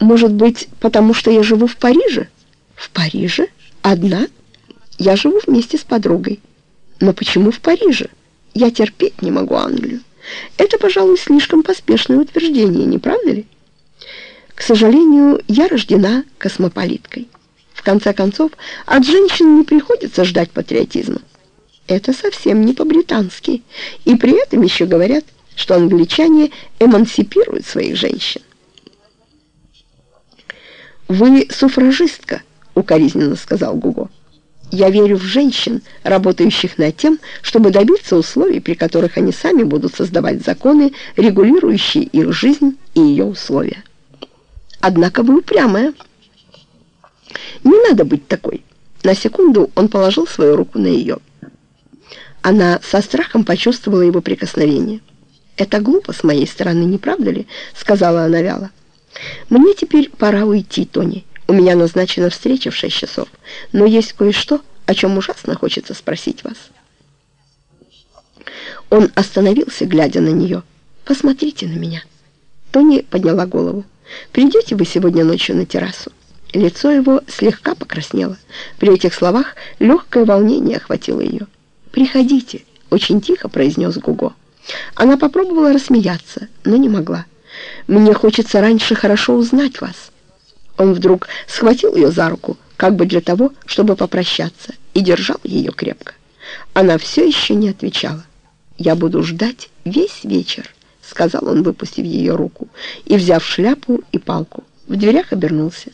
Может быть, потому что я живу в Париже? В Париже? Одна? Я живу вместе с подругой. Но почему в Париже? Я терпеть не могу Англию. Это, пожалуй, слишком поспешное утверждение, не правда ли? К сожалению, я рождена космополиткой. В конце концов, от женщин не приходится ждать патриотизма. Это совсем не по-британски. И при этом еще говорят, что англичане эмансипируют своих женщин. «Вы суфражистка», — укоризненно сказал Гуго. «Я верю в женщин, работающих над тем, чтобы добиться условий, при которых они сами будут создавать законы, регулирующие их жизнь и ее условия. Однако вы упрямая». «Не надо быть такой». На секунду он положил свою руку на ее. Она со страхом почувствовала его прикосновение. «Это глупо с моей стороны, не правда ли?» — сказала она вяло. «Мне теперь пора уйти, Тони. У меня назначена встреча в шесть часов. Но есть кое-что, о чем ужасно хочется спросить вас». Он остановился, глядя на нее. «Посмотрите на меня». Тони подняла голову. «Придете вы сегодня ночью на террасу?» Лицо его слегка покраснело. При этих словах легкое волнение охватило ее. «Приходите», — очень тихо произнес Гуго. Она попробовала рассмеяться, но не могла. «Мне хочется раньше хорошо узнать вас». Он вдруг схватил ее за руку, как бы для того, чтобы попрощаться, и держал ее крепко. Она все еще не отвечала. «Я буду ждать весь вечер», — сказал он, выпустив ее руку, и, взяв шляпу и палку, в дверях обернулся.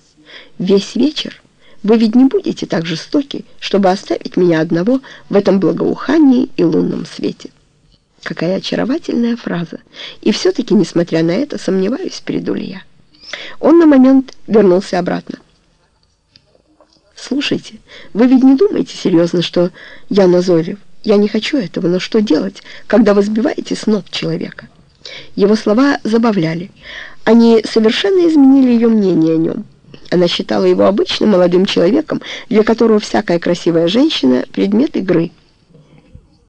«Весь вечер? Вы ведь не будете так жестоки, чтобы оставить меня одного в этом благоухании и лунном свете». Какая очаровательная фраза. И все-таки, несмотря на это, сомневаюсь, приду ли я. Он на момент вернулся обратно. «Слушайте, вы ведь не думаете серьезно, что я назойлив? Я не хочу этого, но что делать, когда вы сбиваете с ног человека?» Его слова забавляли. Они совершенно изменили ее мнение о нем. Она считала его обычным молодым человеком, для которого всякая красивая женщина — предмет игры —